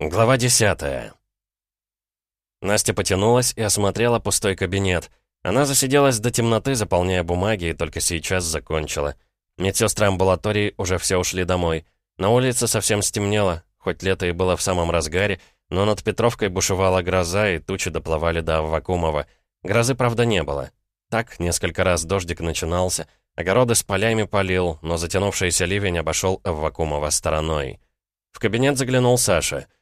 Глава 10 Настя потянулась и осмотрела пустой кабинет. Она засиделась до темноты, заполняя бумаги, и только сейчас закончила. Медсестры амбулатории уже все ушли домой. На улице совсем стемнело, хоть лето и было в самом разгаре, но над Петровкой бушевала гроза, и тучи доплывали до Аввакумова. Грозы, правда, не было. Так, несколько раз дождик начинался, огороды с полями полил, но затянувшийся ливень обошел Аввакумова стороной. В кабинет заглянул Саша —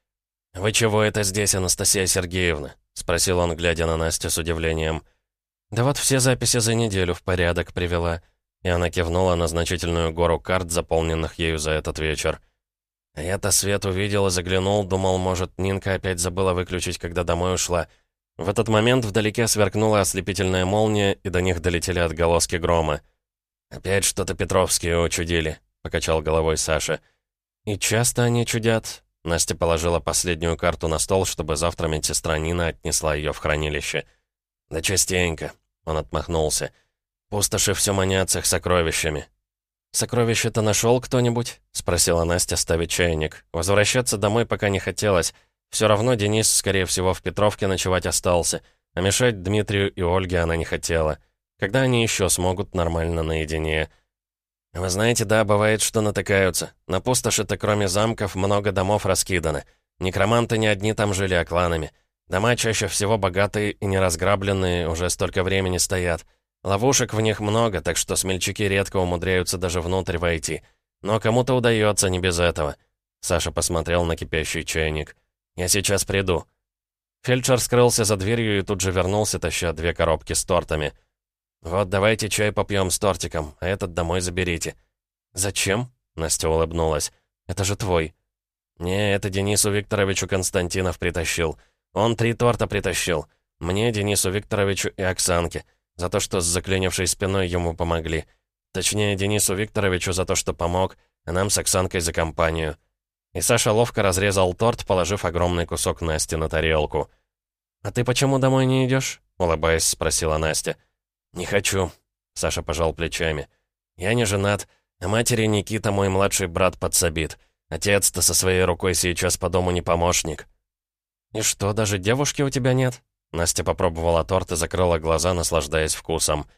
«Вы чего это здесь, Анастасия Сергеевна?» — спросил он, глядя на Настю с удивлением. «Да вот все записи за неделю в порядок привела». И она кивнула на значительную гору карт, заполненных ею за этот вечер. А я-то свет увидел и заглянул, думал, может, Нинка опять забыла выключить, когда домой ушла. В этот момент вдалеке сверкнула ослепительная молния, и до них долетели отголоски грома. «Опять что-то Петровские учудили», — покачал головой Саша. «И часто они чудят», Настя положила последнюю карту на стол, чтобы завтра медсестра Нина отнесла ее в хранилище. «Да частенько», — он отмахнулся. «Пустоши все манятся их сокровищами». «Сокровище-то нашел кто-нибудь?» — спросила Настя, ставить чайник. Возвращаться домой пока не хотелось. Все равно Денис, скорее всего, в Петровке ночевать остался, а мешать Дмитрию и Ольге она не хотела. Когда они еще смогут нормально наедине?» «Вы знаете, да, бывает, что натыкаются. На пустоши-то кроме замков много домов раскидано. Некроманты не одни там жили, а кланами. Дома чаще всего богатые и неразграбленные, уже столько времени стоят. Ловушек в них много, так что смельчаки редко умудряются даже внутрь войти. Но кому-то удается не без этого». Саша посмотрел на кипящий чайник. «Я сейчас приду». Фельдшер скрылся за дверью и тут же вернулся, таща две коробки с тортами — «Вот давайте чай попьем с тортиком, а этот домой заберите». «Зачем?» — Настя улыбнулась. «Это же твой». «Не, это Денису Викторовичу Константинов притащил. Он три торта притащил. Мне, Денису Викторовичу и Оксанке. За то, что с заклинившей спиной ему помогли. Точнее, Денису Викторовичу за то, что помог, а нам с Оксанкой за компанию». И Саша ловко разрезал торт, положив огромный кусок Насти на тарелку. «А ты почему домой не идешь? улыбаясь, спросила Настя. «Не хочу», — Саша пожал плечами. «Я не женат, а матери Никита мой младший брат подсобит. Отец-то со своей рукой сейчас по дому не помощник». «И что, даже девушки у тебя нет?» Настя попробовала торт и закрыла глаза, наслаждаясь вкусом.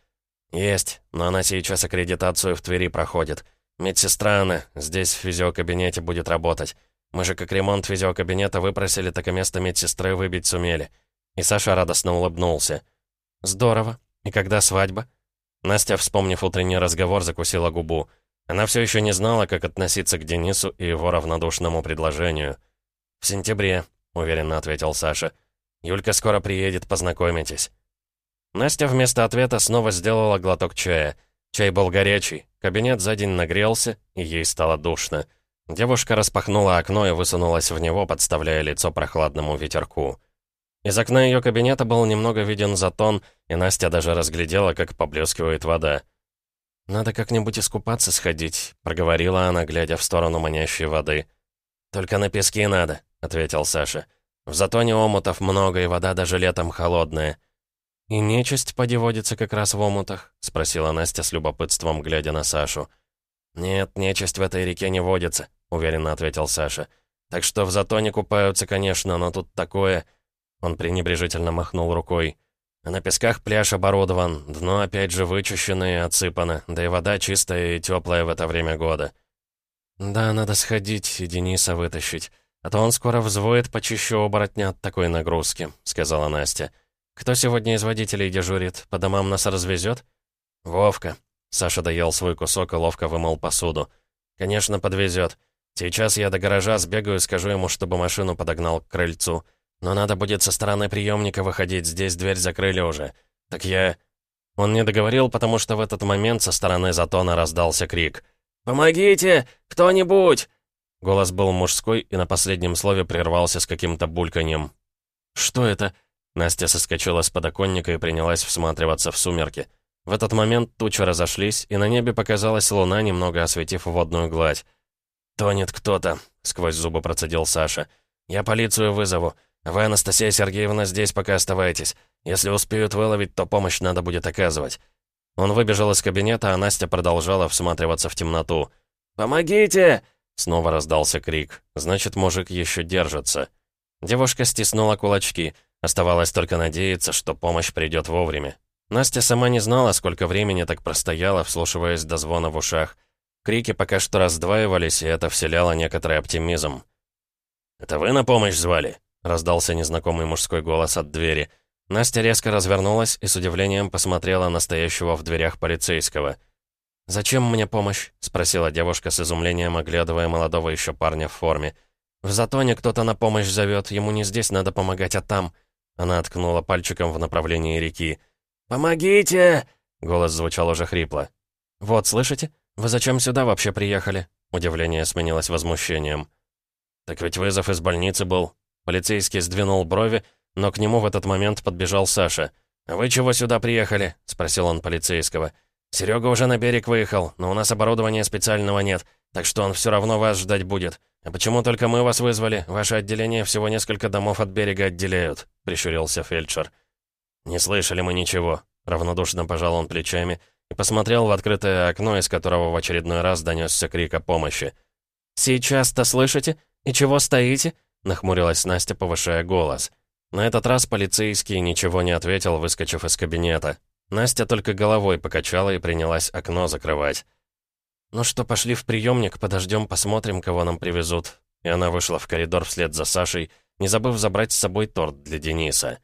«Есть, но она сейчас аккредитацию в Твери проходит. Медсестра она, здесь в физиокабинете будет работать. Мы же как ремонт физиокабинета выпросили, так и место медсестры выбить сумели». И Саша радостно улыбнулся. «Здорово. «И когда свадьба?» Настя, вспомнив утренний разговор, закусила губу. Она все еще не знала, как относиться к Денису и его равнодушному предложению. «В сентябре», — уверенно ответил Саша. «Юлька скоро приедет, познакомитесь». Настя вместо ответа снова сделала глоток чая. Чай был горячий, кабинет за день нагрелся, и ей стало душно. Девушка распахнула окно и высунулась в него, подставляя лицо прохладному ветерку. Из окна ее кабинета был немного виден затон, и Настя даже разглядела, как поблескивает вода. «Надо как-нибудь искупаться сходить», — проговорила она, глядя в сторону манящей воды. «Только на песке надо», — ответил Саша. «В затоне омутов много, и вода даже летом холодная». «И нечисть поди водится как раз в омутах?» — спросила Настя с любопытством, глядя на Сашу. «Нет, нечисть в этой реке не водится», — уверенно ответил Саша. «Так что в затоне купаются, конечно, но тут такое...» Он пренебрежительно махнул рукой. А на песках пляж оборудован, дно опять же вычищено и отсыпано, да и вода чистая и теплая в это время года. «Да, надо сходить и Дениса вытащить, а то он скоро взвоет почище оборотня от такой нагрузки», — сказала Настя. «Кто сегодня из водителей дежурит? По домам нас развезет?» «Вовка». Саша доел свой кусок и ловко вымыл посуду. «Конечно, подвезет. Сейчас я до гаража сбегаю и скажу ему, чтобы машину подогнал к крыльцу». Но надо будет со стороны приемника выходить, здесь дверь закрыли уже. Так я...» Он не договорил, потому что в этот момент со стороны затона раздался крик. «Помогите! Кто-нибудь!» Голос был мужской и на последнем слове прервался с каким-то бульканьем. «Что это?» Настя соскочила с подоконника и принялась всматриваться в сумерки. В этот момент тучи разошлись, и на небе показалась луна, немного осветив водную гладь. «Тонет кто-то», — сквозь зубы процедил Саша. «Я полицию вызову. «Вы, Анастасия Сергеевна, здесь пока оставайтесь. Если успеют выловить, то помощь надо будет оказывать». Он выбежал из кабинета, а Настя продолжала всматриваться в темноту. «Помогите! Снова раздался крик. Значит, мужик еще держится. Девушка стиснула кулачки. Оставалось только надеяться, что помощь придет вовремя. Настя сама не знала, сколько времени так простояла, вслушиваясь до звона в ушах. Крики пока что раздваивались, и это вселяло некоторый оптимизм. «Это вы на помощь звали?» — раздался незнакомый мужской голос от двери. Настя резко развернулась и с удивлением посмотрела на стоящего в дверях полицейского. «Зачем мне помощь?» — спросила девушка с изумлением, оглядывая молодого еще парня в форме. «В затоне кто-то на помощь зовет, ему не здесь надо помогать, а там...» Она ткнула пальчиком в направлении реки. «Помогите!» — голос звучал уже хрипло. «Вот, слышите? Вы зачем сюда вообще приехали?» Удивление сменилось возмущением. «Так ведь вызов из больницы был». Полицейский сдвинул брови, но к нему в этот момент подбежал Саша. «Вы чего сюда приехали?» — спросил он полицейского. «Серега уже на берег выехал, но у нас оборудования специального нет, так что он все равно вас ждать будет. А почему только мы вас вызвали? Ваше отделение всего несколько домов от берега отделяют», — прищурился фельдшер. «Не слышали мы ничего», — равнодушно пожал он плечами и посмотрел в открытое окно, из которого в очередной раз донесся крик о помощи. «Сейчас-то слышите? И чего стоите?» — нахмурилась Настя, повышая голос. На этот раз полицейский ничего не ответил, выскочив из кабинета. Настя только головой покачала и принялась окно закрывать. «Ну что, пошли в приемник, подождем, посмотрим, кого нам привезут». И она вышла в коридор вслед за Сашей, не забыв забрать с собой торт для Дениса.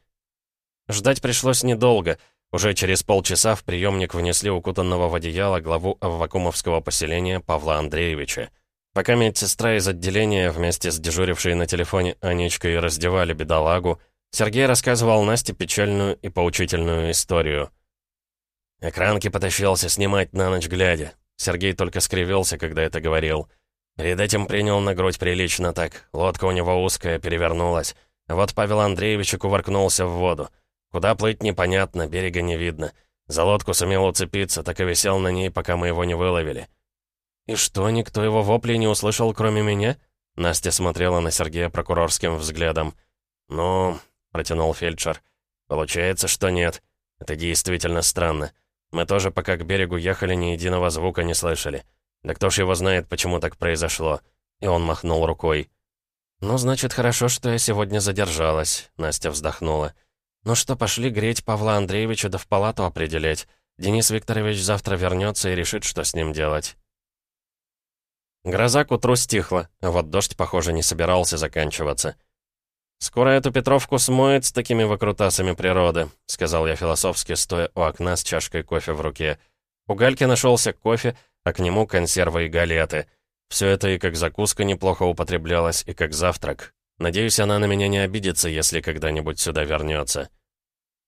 Ждать пришлось недолго. Уже через полчаса в приемник внесли укутанного в одеяло главу Аввакумовского поселения Павла Андреевича. Пока медсестра из отделения вместе с дежурившей на телефоне Анечкой раздевали бедолагу, Сергей рассказывал Насте печальную и поучительную историю. Экранки потащился снимать на ночь глядя. Сергей только скривился, когда это говорил. Перед этим принял на грудь прилично так. Лодка у него узкая, перевернулась. Вот Павел Андреевич кувыркнулся в воду. Куда плыть непонятно, берега не видно. За лодку сумел уцепиться, так и висел на ней, пока мы его не выловили. «И что, никто его вопли не услышал, кроме меня?» Настя смотрела на Сергея прокурорским взглядом. «Ну...» — протянул фельдшер. «Получается, что нет. Это действительно странно. Мы тоже, пока к берегу ехали, ни единого звука не слышали. Да кто ж его знает, почему так произошло?» И он махнул рукой. «Ну, значит, хорошо, что я сегодня задержалась», — Настя вздохнула. «Ну что, пошли греть Павла Андреевича да в палату определять. Денис Викторович завтра вернется и решит, что с ним делать». Гроза к утру стихла, а вот дождь, похоже, не собирался заканчиваться. «Скоро эту Петровку смоет с такими выкрутасами природы», — сказал я философски, стоя у окна с чашкой кофе в руке. У Гальки нашелся кофе, а к нему консервы и галеты. Все это и как закуска неплохо употреблялось, и как завтрак. Надеюсь, она на меня не обидится, если когда-нибудь сюда вернется.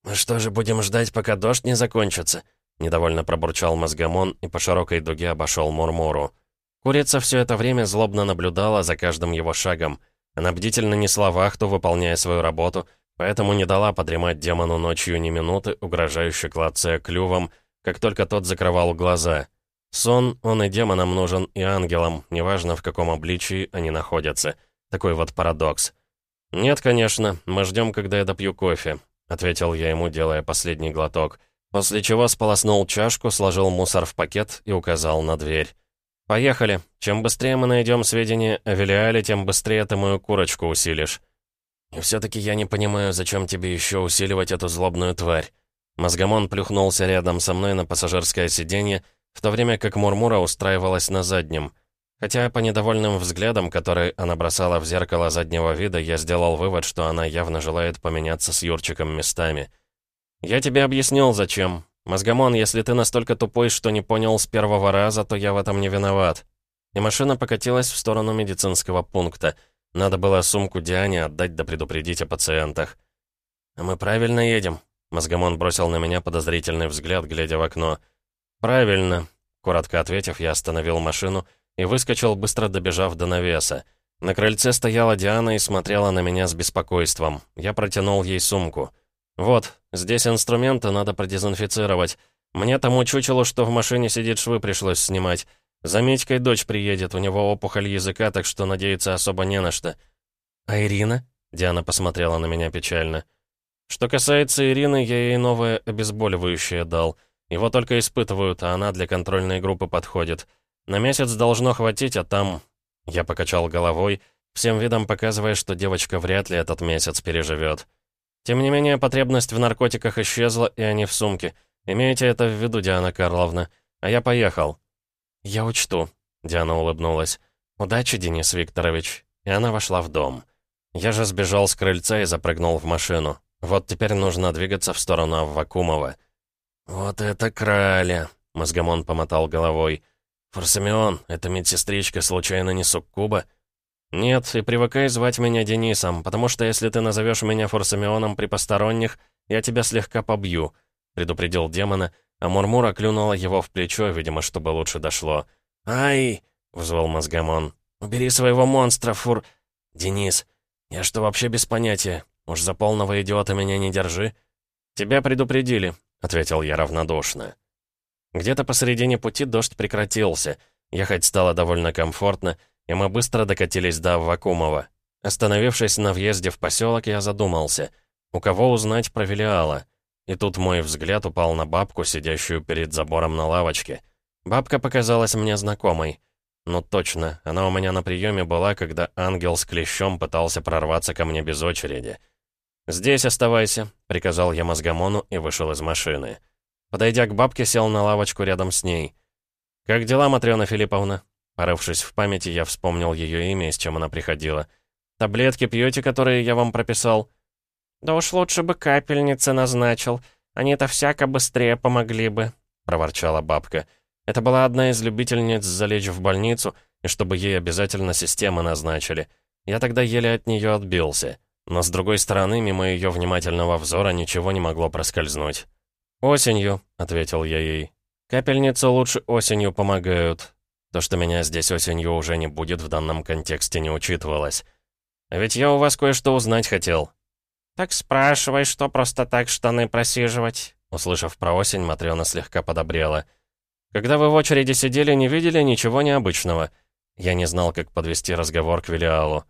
«Мы что же будем ждать, пока дождь не закончится?» Недовольно пробурчал мозгомон и по широкой дуге обошел Мурмуру. Курица все это время злобно наблюдала за каждым его шагом — она бдительно несла вахту, выполняя свою работу, поэтому не дала подремать демону ночью ни минуты, угрожающе клацая клювом, как только тот закрывал глаза. Сон, он и демонам нужен, и ангелам, неважно в каком обличии они находятся. Такой вот парадокс. «Нет, конечно, мы ждем, когда я допью кофе», — ответил я ему, делая последний глоток, после чего сполоснул чашку, сложил мусор в пакет и указал на дверь. «Поехали. Чем быстрее мы найдем сведения о Велиале, тем быстрее ты мою курочку усилишь». «И все-таки я не понимаю, зачем тебе еще усиливать эту злобную тварь». Мозгомон плюхнулся рядом со мной на пассажирское сиденье, в то время как Мурмура устраивалась на заднем. Хотя по недовольным взглядам, которые она бросала в зеркало заднего вида, я сделал вывод, что она явно желает поменяться с Юрчиком местами. «Я тебе объяснил, зачем. «Мозгомон, если ты настолько тупой, что не понял с первого раза, то я в этом не виноват». И машина покатилась в сторону медицинского пункта. Надо было сумку Диане отдать да предупредить о пациентах. «А мы правильно едем?» Мозгомон бросил на меня подозрительный взгляд, глядя в окно. «Правильно», — коротко ответив, я остановил машину и выскочил, быстро добежав до навеса. На крыльце стояла Диана и смотрела на меня с беспокойством. Я протянул ей сумку. «Вот, здесь инструменты надо продезинфицировать. Мне тому чучелу, что в машине сидит, швы пришлось снимать. За Митькой дочь приедет, у него опухоль языка, так что надеяться особо не на что». «А Ирина?» — Диана посмотрела на меня печально. «Что касается Ирины, я ей новое обезболивающее дал. Его только испытывают, а она для контрольной группы подходит. На месяц должно хватить, а там...» Я покачал головой, всем видом показывая, что девочка вряд ли этот месяц переживет. Тем не менее, потребность в наркотиках исчезла, и они в сумке. Имейте это в виду, Диана Карловна. А я поехал. «Я учту», — Диана улыбнулась. «Удачи, Денис Викторович». И она вошла в дом. Я же сбежал с крыльца и запрыгнул в машину. Вот теперь нужно двигаться в сторону Аввакумова. «Вот это краля!» — Мозгомон помотал головой. «Форсамион, эта медсестричка случайно не суккуба?» «Нет, и привыкай звать меня Денисом, потому что если ты назовешь меня Форсамионом при посторонних, я тебя слегка побью», — предупредил демона, а Мурмура клюнула его в плечо, видимо, чтобы лучше дошло. «Ай!» — взвал Мозгомон. «Убери своего монстра, Фур...» «Денис, я что, вообще без понятия? Уж за полного идиота меня не держи». «Тебя предупредили», — ответил я равнодушно. Где-то посередине пути дождь прекратился. Ехать стало довольно комфортно, и мы быстро докатились до Аввакумова. Остановившись на въезде в поселок, я задумался, у кого узнать про Велиала. И тут мой взгляд упал на бабку, сидящую перед забором на лавочке. Бабка показалась мне знакомой. Ну точно, она у меня на приеме была, когда ангел с клещом пытался прорваться ко мне без очереди. «Здесь оставайся», — приказал я мозгомону и вышел из машины. Подойдя к бабке, сел на лавочку рядом с ней. «Как дела, Матрёна Филипповна?» Порывшись в памяти, я вспомнил ее имя и с чем она приходила. «Таблетки пьете, которые я вам прописал?» «Да уж лучше бы капельницы назначил. Они-то всяко быстрее помогли бы», — проворчала бабка. Это была одна из любительниц залечь в больницу, и чтобы ей обязательно системы назначили. Я тогда еле от нее отбился. Но с другой стороны, мимо ее внимательного взора ничего не могло проскользнуть. «Осенью», — ответил я ей. «Капельницы лучше осенью помогают. То, что меня здесь осенью уже не будет, в данном контексте не учитывалось. А ведь я у вас кое-что узнать хотел». «Так спрашивай, что просто так штаны просиживать?» Услышав про осень, Матрёна слегка подобрела. «Когда вы в очереди сидели, не видели ничего необычного?» Я не знал, как подвести разговор к Велиалу.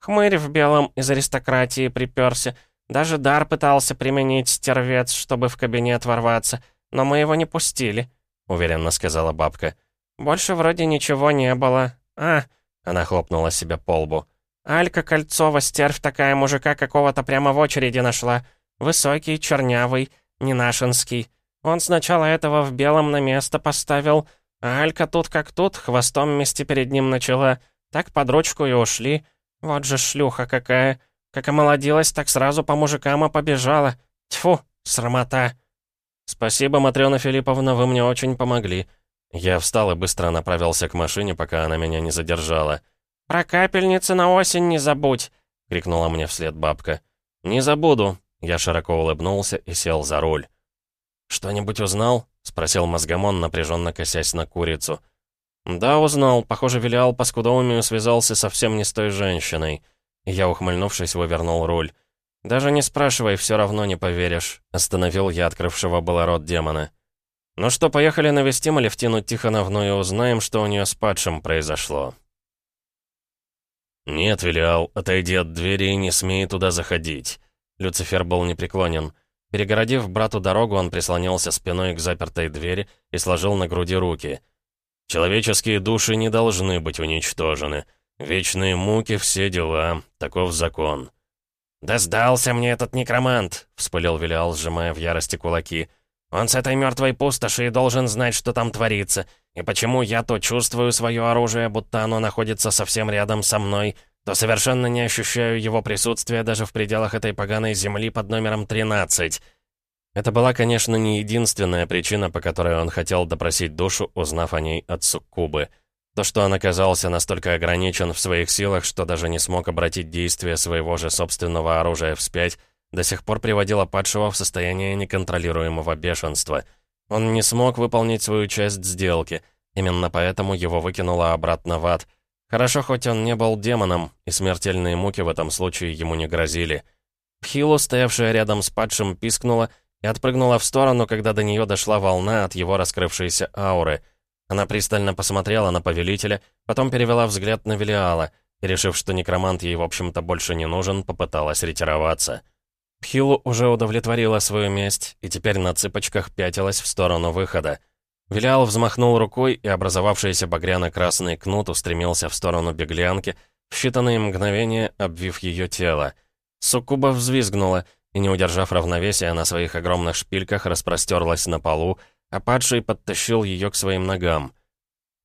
Хмырь в белом из аристократии приперся. Даже дар пытался применить стервец, чтобы в кабинет ворваться, но мы его не пустили», — уверенно сказала бабка. «Больше вроде ничего не было. А...» — она хлопнула себя по лбу. «Алька Кольцова, стервь такая мужика какого-то прямо в очереди нашла. Высокий, чернявый, ненашинский. Он сначала этого в белом на место поставил, а Алька тут как тут, хвостом вместе перед ним начала. Так под ручку и ушли. Вот же шлюха какая. Как омолодилась, так сразу по мужикам и побежала. Тьфу, срамота. Спасибо, Матрёна Филипповна, вы мне очень помогли. Я встал и быстро направился к машине, пока она меня не задержала. «Про капельницы на осень не забудь!» — крикнула мне вслед бабка. «Не забуду!» Я широко улыбнулся и сел за руль. «Что-нибудь узнал?» — спросил мозгомон, напряженно косясь на курицу. «Да, узнал. Похоже, Велиал по скудоумию связался совсем не с той женщиной». Я, ухмыльнувшись, вывернул руль. «Даже не спрашивай, все равно не поверишь», — остановил я открывшего было рот демона. «Ну что, поехали навестим Алевтину Тихоновну и узнаем, что у нее с падшим произошло». «Нет, Велиал, отойди от двери и не смей туда заходить». Люцифер был непреклонен. Перегородив брату дорогу, он прислонился спиной к запертой двери и сложил на груди руки. «Человеческие души не должны быть уничтожены. Вечные муки, все дела. Таков закон». «Да сдался мне этот некромант!» — вспылил Вилиал, сжимая в ярости кулаки. «Он с этой мертвой пустоши и должен знать, что там творится. И почему я то чувствую свое оружие, будто оно находится совсем рядом со мной, то совершенно не ощущаю его присутствия даже в пределах этой поганой земли под номером 13. Это была, конечно, не единственная причина, по которой он хотел допросить душу, узнав о ней от Суккубы. То, что он оказался настолько ограничен в своих силах, что даже не смог обратить действие своего же собственного оружия вспять, до сих пор приводило падшего в состояние неконтролируемого бешенства. Он не смог выполнить свою часть сделки, именно поэтому его выкинуло обратно в ад — Хорошо, хоть он не был демоном, и смертельные муки в этом случае ему не грозили. Пхилу, стоявшая рядом с падшим, пискнула и отпрыгнула в сторону, когда до нее дошла волна от его раскрывшейся ауры. Она пристально посмотрела на повелителя, потом перевела взгляд на Велиала и, решив, что некромант ей, в общем-то, больше не нужен, попыталась ретироваться. Пхилу уже удовлетворила свою месть и теперь на цыпочках пятилась в сторону выхода. Вилиал взмахнул рукой, и образовавшийся багряно-красный кнут устремился в сторону беглянки, в считанные мгновения обвив ее тело. Суккуба взвизгнула, и, не удержав равновесия на своих огромных шпильках, распростерлась на полу, а падший подтащил ее к своим ногам.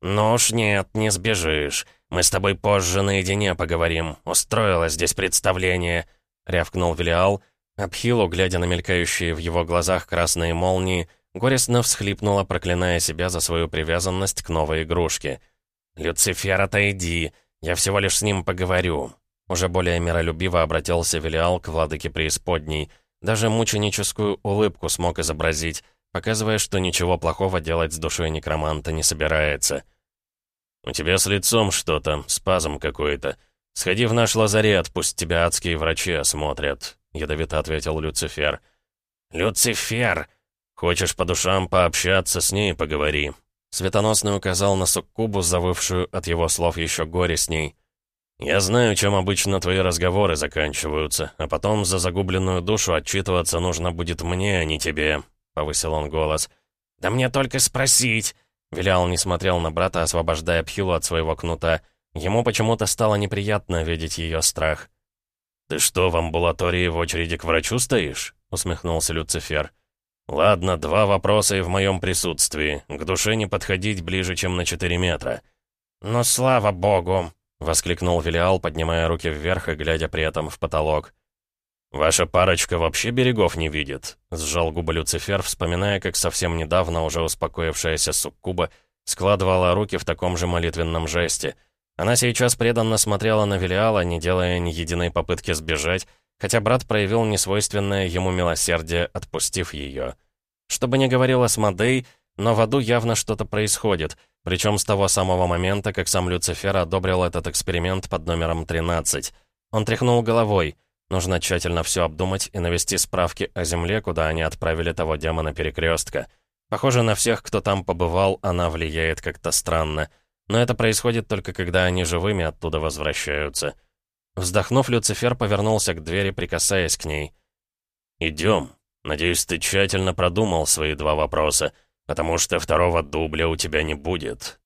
«Ну уж нет, не сбежишь. Мы с тобой позже наедине поговорим. Устроило здесь представление», — рявкнул Велиал. Абхилу, глядя на мелькающие в его глазах красные молнии, горестно всхлипнула, проклиная себя за свою привязанность к новой игрушке. «Люцифер, отойди. Я всего лишь с ним поговорю. Уже более миролюбиво обратился Велиал к владыке преисподней. Даже мученическую улыбку смог изобразить, показывая, что ничего плохого делать с душой некроманта не собирается. «У тебя с лицом что-то, спазм какой-то. Сходи в наш лазарет, пусть тебя адские врачи осмотрят», — ядовито ответил Люцифер. «Люцифер! Хочешь по душам пообщаться, с ней поговори». Светоносный указал на суккубу, завывшую от его слов еще горе с ней. «Я знаю, чем обычно твои разговоры заканчиваются, а потом за загубленную душу отчитываться нужно будет мне, а не тебе», — повысил он голос. «Да мне только спросить!» Вилял не смотрел на брата, освобождая Пхилу от своего кнута. Ему почему-то стало неприятно видеть ее страх. «Ты что, в амбулатории в очереди к врачу стоишь?» — усмехнулся Люцифер. «Ладно, два вопроса и в моем присутствии. К душе не подходить ближе, чем на четыре метра». «Ну, слава богу!» — воскликнул Велиал, поднимая руки вверх и глядя при этом в потолок. «Ваша парочка вообще берегов не видит», — сжал губы Люцифер, вспоминая, как совсем недавно уже успокоившаяся суккуба складывала руки в таком же молитвенном жесте. Она сейчас преданно смотрела на Велиала, не делая ни единой попытки сбежать, хотя брат проявил несвойственное ему милосердие, отпустив ее. Что бы ни говорила Смодей, но в аду явно что-то происходит — причем с того самого момента, как сам Люцифер одобрил этот эксперимент под номером 13. Он тряхнул головой. Нужно тщательно все обдумать и навести справки о Земле, куда они отправили того демона перекрестка. Похоже, на всех, кто там побывал, она влияет как-то странно. Но это происходит только когда они живыми оттуда возвращаются. Вздохнув, Люцифер повернулся к двери, прикасаясь к ней. «Идем. Надеюсь, ты тщательно продумал свои два вопроса потому что второго дубля у тебя не будет.